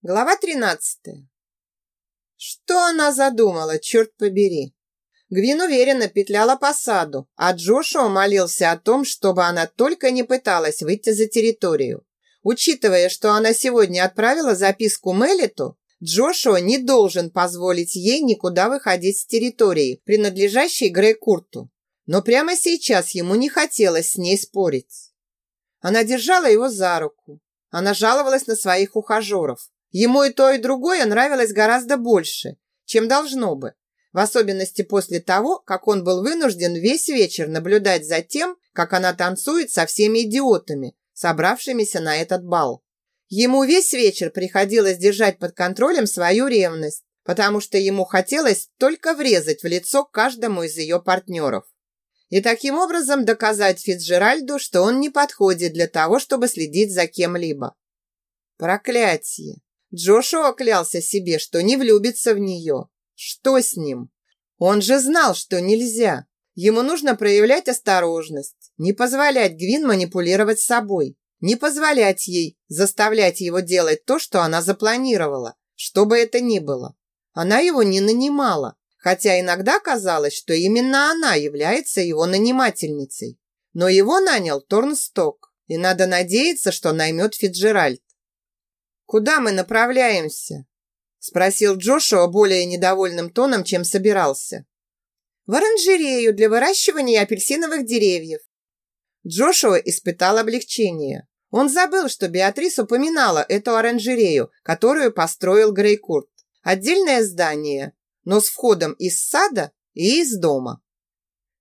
Глава 13. Что она задумала, черт побери? Гвин уверенно петляла по саду, а Джошуа молился о том, чтобы она только не пыталась выйти за территорию. Учитывая, что она сегодня отправила записку Мелиту, Джошуа не должен позволить ей никуда выходить с территории, принадлежащей Грей Курту. Но прямо сейчас ему не хотелось с ней спорить. Она держала его за руку. Она жаловалась на своих ухажеров. Ему и то, и другое нравилось гораздо больше, чем должно бы. В особенности после того, как он был вынужден весь вечер наблюдать за тем, как она танцует со всеми идиотами, собравшимися на этот бал. Ему весь вечер приходилось держать под контролем свою ревность, потому что ему хотелось только врезать в лицо каждому из ее партнеров. И таким образом доказать Фицджеральду, что он не подходит для того, чтобы следить за кем-либо. Проклятие! Джошуа клялся себе, что не влюбится в нее. Что с ним? Он же знал, что нельзя. Ему нужно проявлять осторожность, не позволять Гвин манипулировать собой, не позволять ей заставлять его делать то, что она запланировала, что бы это ни было. Она его не нанимала, хотя иногда казалось, что именно она является его нанимательницей. Но его нанял Торнсток, и надо надеяться, что наймет Фиджеральд. «Куда мы направляемся?» Спросил Джошуа более недовольным тоном, чем собирался. «В оранжерею для выращивания апельсиновых деревьев». Джошуа испытал облегчение. Он забыл, что Беатрис упоминала эту оранжерею, которую построил Грейкурт. Отдельное здание, но с входом из сада и из дома.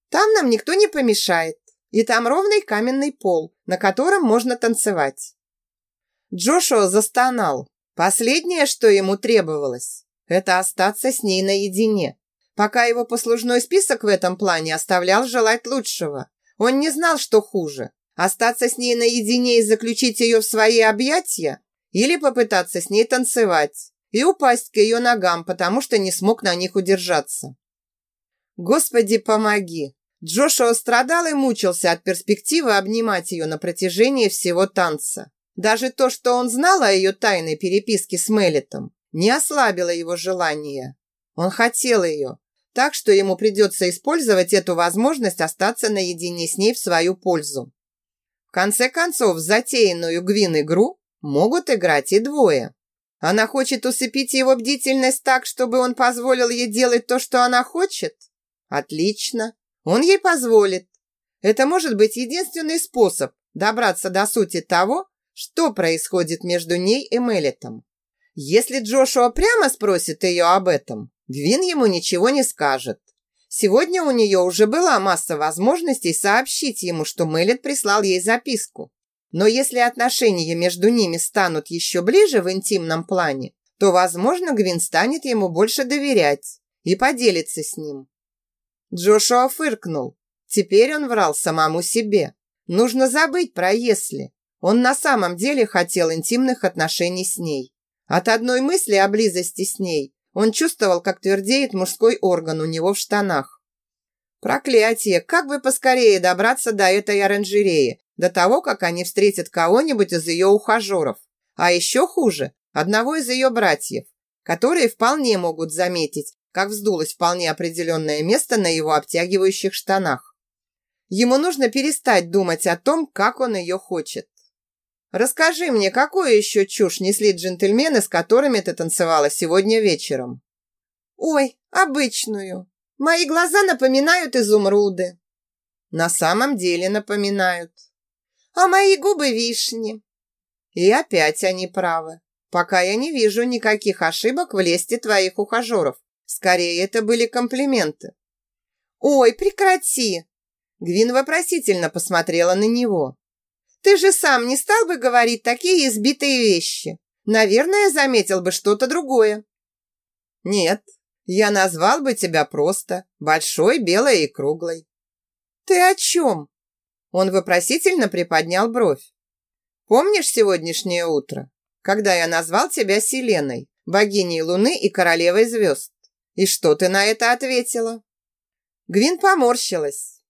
Там нам никто не помешает, и там ровный каменный пол, на котором можно танцевать. Джошуа застонал. Последнее, что ему требовалось, это остаться с ней наедине. Пока его послужной список в этом плане оставлял желать лучшего. Он не знал, что хуже. Остаться с ней наедине и заключить ее в свои объятия? Или попытаться с ней танцевать и упасть к ее ногам, потому что не смог на них удержаться? Господи, помоги! Джошуа страдал и мучился от перспективы обнимать ее на протяжении всего танца. Даже то, что он знал о ее тайной переписке с Мелитом, не ослабило его желание. Он хотел ее, так что ему придется использовать эту возможность остаться наедине с ней в свою пользу. В конце концов, затеянную Гвин игру могут играть и двое. Она хочет усыпить его бдительность так, чтобы он позволил ей делать то, что она хочет? Отлично. Он ей позволит. Это может быть единственный способ добраться до сути того, что происходит между ней и Мелитом. Если Джошуа прямо спросит ее об этом, Гвин ему ничего не скажет. Сегодня у нее уже была масса возможностей сообщить ему, что Мелит прислал ей записку. Но если отношения между ними станут еще ближе в интимном плане, то, возможно, Гвин станет ему больше доверять и поделится с ним. Джошуа фыркнул. Теперь он врал самому себе. Нужно забыть про «если». Он на самом деле хотел интимных отношений с ней. От одной мысли о близости с ней он чувствовал, как твердеет мужской орган у него в штанах. Проклятие! Как бы поскорее добраться до этой оранжереи, до того, как они встретят кого-нибудь из ее ухажеров. А еще хуже, одного из ее братьев, которые вполне могут заметить, как вздулось вполне определенное место на его обтягивающих штанах. Ему нужно перестать думать о том, как он ее хочет. Расскажи мне, какую еще чушь несли джентльмены, с которыми ты танцевала сегодня вечером? Ой, обычную. Мои глаза напоминают изумруды. На самом деле напоминают. А мои губы вишни. И опять они правы. Пока я не вижу никаких ошибок в лесте твоих ухажеров. Скорее, это были комплименты. Ой, прекрати. Гвин вопросительно посмотрела на него. Ты же сам не стал бы говорить такие избитые вещи. Наверное, заметил бы что-то другое. Нет, я назвал бы тебя просто большой, белой и круглой. Ты о чем? Он вопросительно приподнял бровь. Помнишь сегодняшнее утро, когда я назвал тебя Селеной, богиней Луны и королевой звезд? И что ты на это ответила? Гвин поморщилась.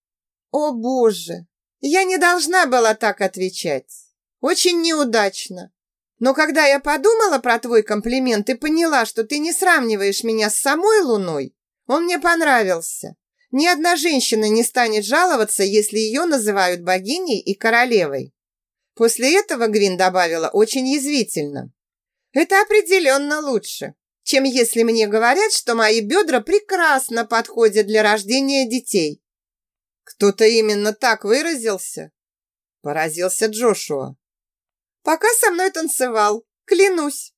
О, боже, я не должна была так отвечать. Очень неудачно. Но когда я подумала про твой комплимент и поняла, что ты не сравниваешь меня с самой Луной, он мне понравился. Ни одна женщина не станет жаловаться, если ее называют богиней и королевой. После этого Гвин добавила очень язвительно. Это определенно лучше, чем если мне говорят, что мои бедра прекрасно подходят для рождения детей. Кто-то именно так выразился? Поразился Джошуа. Пока со мной танцевал, клянусь.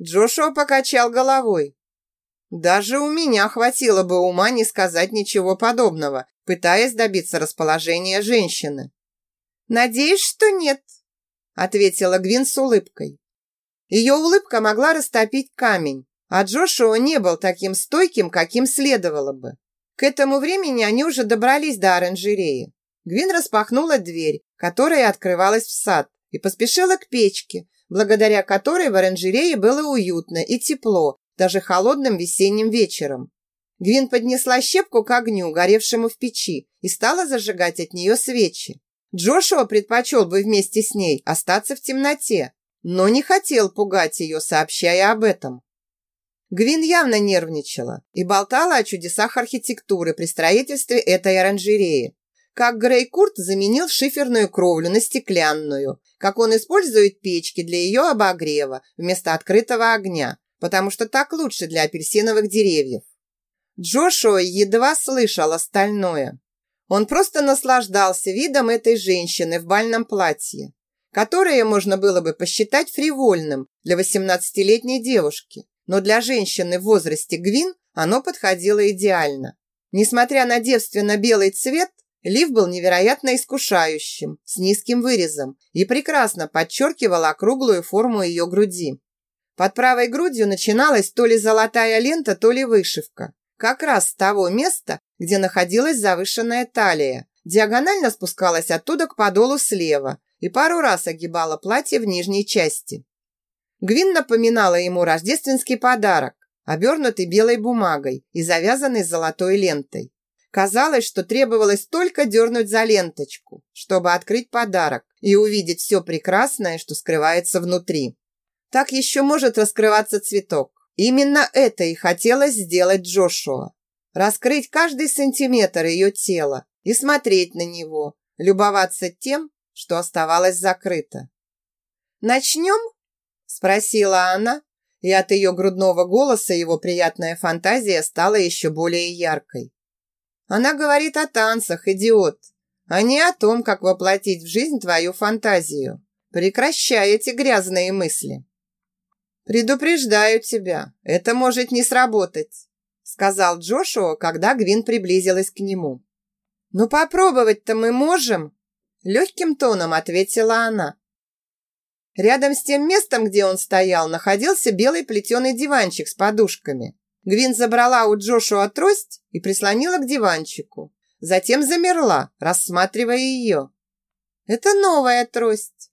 Джошуа покачал головой. Даже у меня хватило бы ума не сказать ничего подобного, пытаясь добиться расположения женщины. «Надеюсь, что нет», – ответила Гвин с улыбкой. Ее улыбка могла растопить камень, а Джошуа не был таким стойким, каким следовало бы. К этому времени они уже добрались до оранжереи. Гвин распахнула дверь, которая открывалась в сад, и поспешила к печке, благодаря которой в оранжерее было уютно и тепло, даже холодным весенним вечером. Гвин поднесла щепку к огню, горевшему в печи, и стала зажигать от нее свечи. Джошуа предпочел бы вместе с ней остаться в темноте, но не хотел пугать ее, сообщая об этом. Гвин явно нервничала и болтала о чудесах архитектуры при строительстве этой оранжереи, как Грей Курт заменил шиферную кровлю на стеклянную, как он использует печки для ее обогрева вместо открытого огня, потому что так лучше для апельсиновых деревьев. Джошуа едва слышал остальное. Он просто наслаждался видом этой женщины в бальном платье, которое можно было бы посчитать фривольным для 18-летней девушки, но для женщины в возрасте Гвин оно подходило идеально. Несмотря на девственно-белый цвет, Лиф был невероятно искушающим, с низким вырезом и прекрасно подчеркивал округлую форму ее груди. Под правой грудью начиналась то ли золотая лента, то ли вышивка. Как раз с того места, где находилась завышенная талия. Диагонально спускалась оттуда к подолу слева и пару раз огибала платье в нижней части. Гвин напоминала ему рождественский подарок, обернутый белой бумагой и завязанный золотой лентой. Казалось, что требовалось только дернуть за ленточку, чтобы открыть подарок и увидеть все прекрасное, что скрывается внутри. Так еще может раскрываться цветок. Именно это и хотелось сделать Джошуа. Раскрыть каждый сантиметр ее тела и смотреть на него, любоваться тем, что оставалось закрыто. «Начнем?» – спросила она, и от ее грудного голоса его приятная фантазия стала еще более яркой. Она говорит о танцах, идиот, а не о том, как воплотить в жизнь твою фантазию. Прекращай эти грязные мысли. Предупреждаю тебя, это может не сработать, сказал Джошуа, когда Гвин приблизилась к нему. Ну попробовать-то мы можем, легким тоном ответила она. Рядом с тем местом, где он стоял, находился белый плетеный диванчик с подушками. Гвин забрала у Джошуа трость и прислонила к диванчику. Затем замерла, рассматривая ее. «Это новая трость».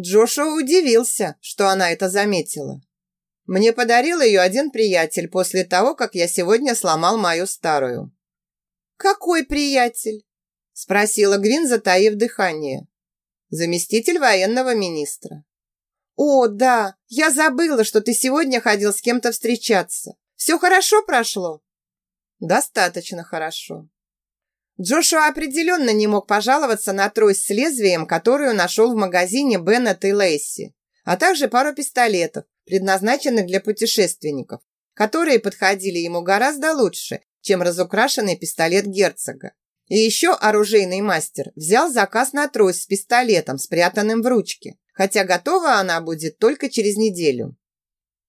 Джошуа удивился, что она это заметила. Мне подарил ее один приятель после того, как я сегодня сломал мою старую. «Какой приятель?» – спросила Гвин, затаив дыхание. «Заместитель военного министра». «О, да, я забыла, что ты сегодня ходил с кем-то встречаться. Все хорошо прошло?» «Достаточно хорошо». Джошуа определенно не мог пожаловаться на трость с лезвием, которую нашел в магазине Беннет и Лейси, а также пару пистолетов, предназначенных для путешественников, которые подходили ему гораздо лучше, чем разукрашенный пистолет герцога. И еще оружейный мастер взял заказ на трость с пистолетом, спрятанным в ручке, хотя готова она будет только через неделю.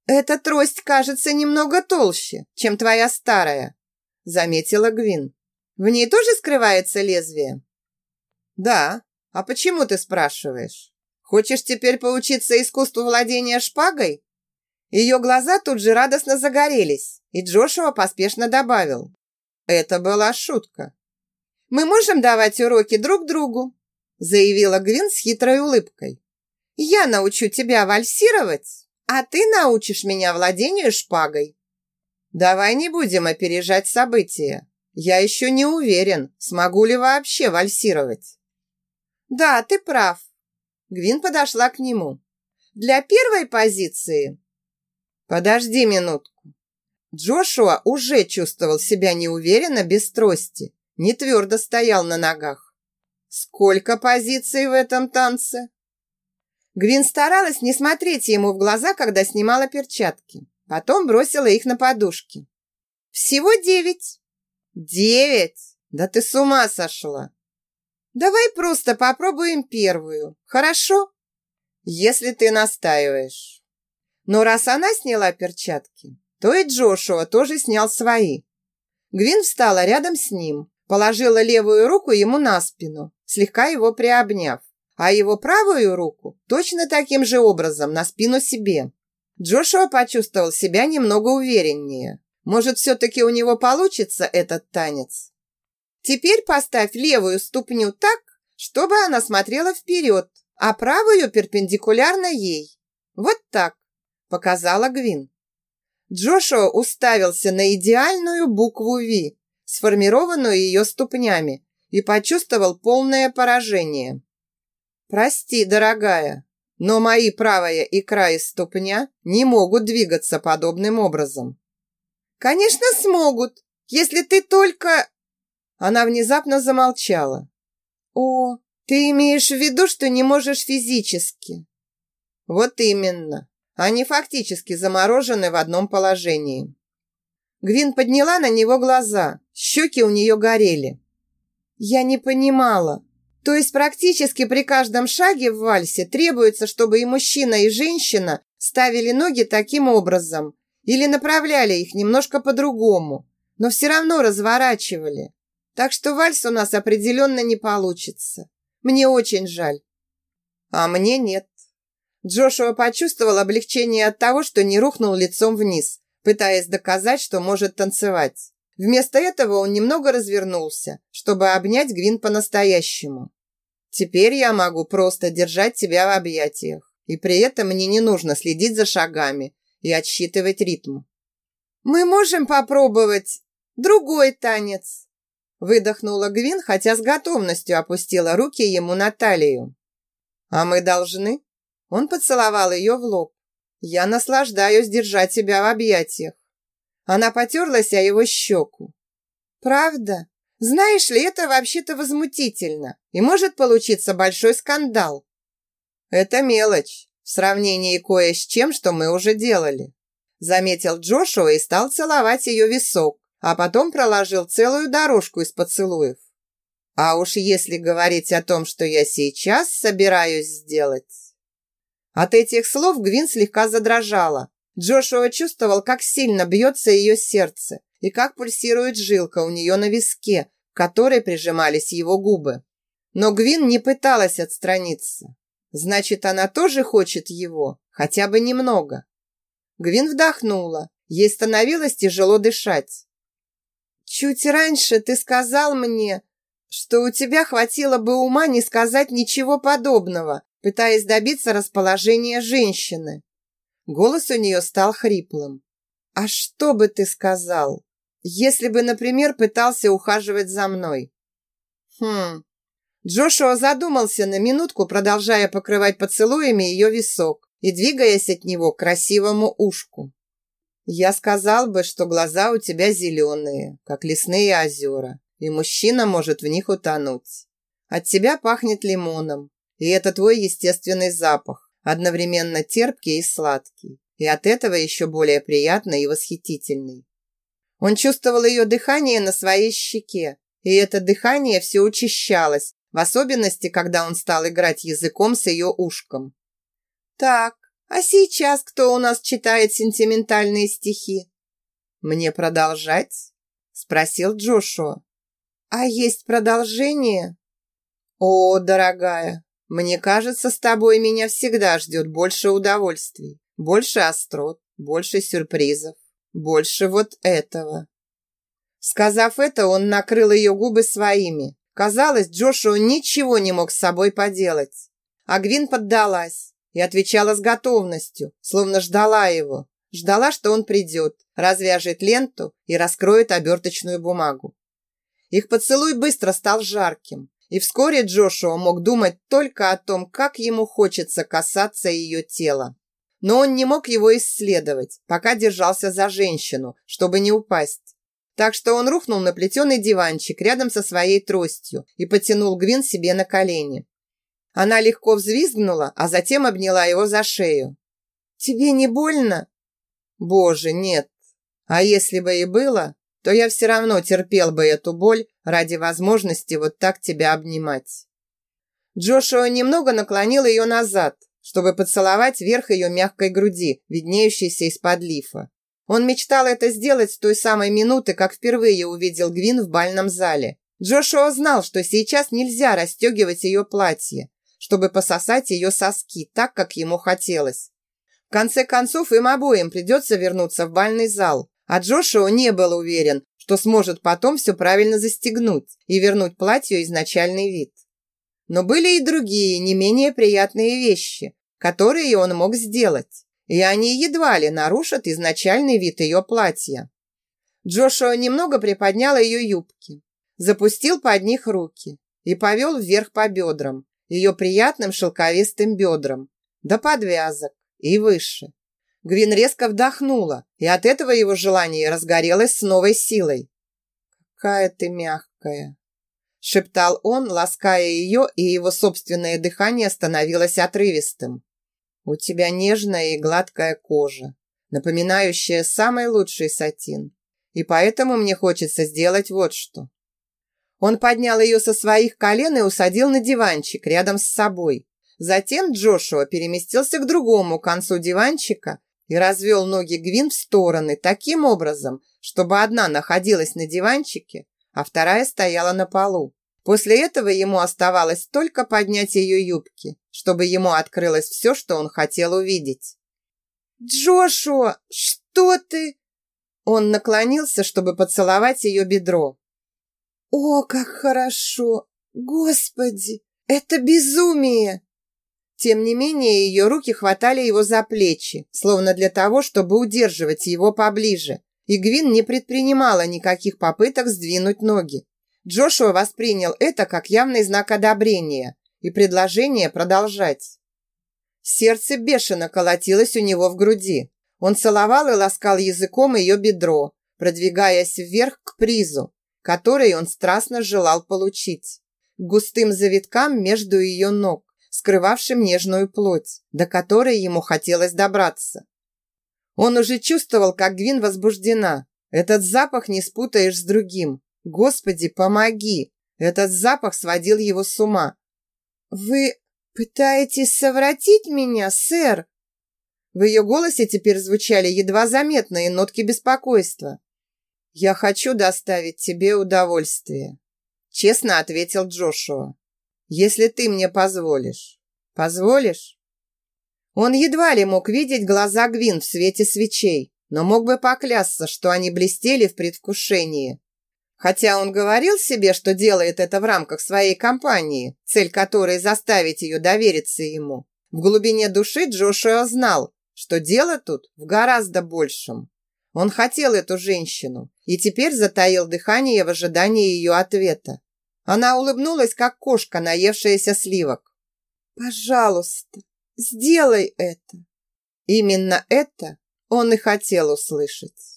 «Эта трость кажется немного толще, чем твоя старая», заметила Гвин. «В ней тоже скрывается лезвие?» «Да. А почему ты спрашиваешь? Хочешь теперь поучиться искусству владения шпагой?» Ее глаза тут же радостно загорелись, и Джошуа поспешно добавил. «Это была шутка». «Мы можем давать уроки друг другу», заявила Гвин с хитрой улыбкой. «Я научу тебя вальсировать, а ты научишь меня владению шпагой. Давай не будем опережать события. Я еще не уверен, смогу ли вообще вальсировать. Да, ты прав. Гвин подошла к нему. Для первой позиции? Подожди минутку. Джошуа уже чувствовал себя неуверенно без трости, не твердо стоял на ногах. Сколько позиций в этом танце? Гвин старалась не смотреть ему в глаза, когда снимала перчатки. Потом бросила их на подушки. «Всего девять». «Девять? Да ты с ума сошла!» «Давай просто попробуем первую, хорошо?» «Если ты настаиваешь». Но раз она сняла перчатки, то и Джошуа тоже снял свои. Гвин встала рядом с ним, положила левую руку ему на спину, слегка его приобняв а его правую руку точно таким же образом на спину себе. Джошуа почувствовал себя немного увереннее. Может, все-таки у него получится этот танец? Теперь поставь левую ступню так, чтобы она смотрела вперед, а правую перпендикулярно ей. Вот так, показала Гвин. Джошуа уставился на идеальную букву «Ви», сформированную ее ступнями, и почувствовал полное поражение. «Прости, дорогая, но мои правая икра и ступня не могут двигаться подобным образом». «Конечно смогут, если ты только...» Она внезапно замолчала. «О, ты имеешь в виду, что не можешь физически?» «Вот именно. Они фактически заморожены в одном положении». Гвин подняла на него глаза, щеки у нее горели. «Я не понимала, то есть практически при каждом шаге в вальсе требуется, чтобы и мужчина, и женщина ставили ноги таким образом или направляли их немножко по-другому, но все равно разворачивали. Так что вальс у нас определенно не получится. Мне очень жаль. А мне нет. Джошуа почувствовал облегчение от того, что не рухнул лицом вниз, пытаясь доказать, что может танцевать. Вместо этого он немного развернулся, чтобы обнять Гвин по-настоящему. «Теперь я могу просто держать тебя в объятиях, и при этом мне не нужно следить за шагами и отсчитывать ритм». «Мы можем попробовать другой танец», выдохнула Гвин, хотя с готовностью опустила руки ему на талию. «А мы должны?» Он поцеловал ее в лоб. «Я наслаждаюсь держать тебя в объятиях. Она потерлась о его щеку. «Правда? Знаешь ли, это вообще-то возмутительно, и может получиться большой скандал». «Это мелочь в сравнении кое с чем, что мы уже делали», заметил Джошуа и стал целовать ее висок, а потом проложил целую дорожку из поцелуев. «А уж если говорить о том, что я сейчас собираюсь сделать...» От этих слов Гвин слегка задрожала, Джошуа чувствовал, как сильно бьется ее сердце и как пульсирует жилка у нее на виске, к которой прижимались его губы. Но Гвин не пыталась отстраниться. Значит, она тоже хочет его, хотя бы немного. Гвин вдохнула. Ей становилось тяжело дышать. «Чуть раньше ты сказал мне, что у тебя хватило бы ума не сказать ничего подобного, пытаясь добиться расположения женщины. Голос у нее стал хриплым. «А что бы ты сказал, если бы, например, пытался ухаживать за мной?» «Хм...» Джошуа задумался на минутку, продолжая покрывать поцелуями ее висок и двигаясь от него к красивому ушку. «Я сказал бы, что глаза у тебя зеленые, как лесные озера, и мужчина может в них утонуть. От тебя пахнет лимоном, и это твой естественный запах одновременно терпкий и сладкий, и от этого еще более приятный и восхитительный. Он чувствовал ее дыхание на своей щеке, и это дыхание все учащалось, в особенности, когда он стал играть языком с ее ушком. «Так, а сейчас кто у нас читает сентиментальные стихи?» «Мне продолжать?» – спросил Джошуа. «А есть продолжение?» «О, дорогая, мне кажется, с тобой меня всегда ждет больше удовольствий, больше острот, больше сюрпризов, больше вот этого. Сказав это, он накрыл ее губы своими. Казалось, Джошуа ничего не мог с собой поделать. А Гвин поддалась и отвечала с готовностью, словно ждала его. Ждала, что он придет, развяжет ленту и раскроет оберточную бумагу. Их поцелуй быстро стал жарким, И вскоре Джошуа мог думать только о том, как ему хочется касаться ее тела. Но он не мог его исследовать, пока держался за женщину, чтобы не упасть. Так что он рухнул на плетеный диванчик рядом со своей тростью и потянул Гвин себе на колени. Она легко взвизгнула, а затем обняла его за шею. «Тебе не больно?» «Боже, нет. А если бы и было, то я все равно терпел бы эту боль ради возможности вот так тебя обнимать. Джошуа немного наклонил ее назад, чтобы поцеловать верх ее мягкой груди, виднеющейся из-под лифа. Он мечтал это сделать с той самой минуты, как впервые увидел Гвин в бальном зале. Джошуа знал, что сейчас нельзя расстегивать ее платье, чтобы пососать ее соски так, как ему хотелось. В конце концов, им обоим придется вернуться в бальный зал, а Джошуа не был уверен, что сможет потом все правильно застегнуть и вернуть платью изначальный вид. Но были и другие, не менее приятные вещи, которые он мог сделать, и они едва ли нарушат изначальный вид ее платья. Джошуа немного приподнял ее юбки, запустил под них руки и повел вверх по бедрам, ее приятным шелковистым бедрам, до подвязок и выше. Гвин резко вдохнула, и от этого его желание разгорелось с новой силой. «Какая ты мягкая!» шептал он, лаская ее, и его собственное дыхание становилось отрывистым. «У тебя нежная и гладкая кожа, напоминающая самый лучший сатин, и поэтому мне хочется сделать вот что». Он поднял ее со своих колен и усадил на диванчик рядом с собой. Затем Джошуа переместился к другому концу диванчика и развел ноги Гвин в стороны таким образом, чтобы одна находилась на диванчике, а вторая стояла на полу. После этого ему оставалось только поднять ее юбки, чтобы ему открылось все, что он хотел увидеть. «Джошуа, что ты?» Он наклонился, чтобы поцеловать ее бедро. «О, как хорошо! Господи, это безумие!» Тем не менее, ее руки хватали его за плечи, словно для того, чтобы удерживать его поближе. И Гвин не предпринимала никаких попыток сдвинуть ноги. Джошуа воспринял это как явный знак одобрения и предложение продолжать. Сердце бешено колотилось у него в груди. Он целовал и ласкал языком ее бедро, продвигаясь вверх к призу, который он страстно желал получить, густым завиткам между ее ног скрывавшим нежную плоть, до которой ему хотелось добраться. Он уже чувствовал, как Гвин возбуждена. Этот запах не спутаешь с другим. Господи, помоги! Этот запах сводил его с ума. «Вы пытаетесь совратить меня, сэр?» В ее голосе теперь звучали едва заметные нотки беспокойства. «Я хочу доставить тебе удовольствие», – честно ответил Джошуа если ты мне позволишь. Позволишь?» Он едва ли мог видеть глаза Гвин в свете свечей, но мог бы поклясться, что они блестели в предвкушении. Хотя он говорил себе, что делает это в рамках своей кампании, цель которой заставить ее довериться ему. В глубине души Джошуа знал, что дело тут в гораздо большем. Он хотел эту женщину и теперь затаил дыхание в ожидании ее ответа. Она улыбнулась, как кошка, наевшаяся сливок. «Пожалуйста, сделай это!» Именно это он и хотел услышать.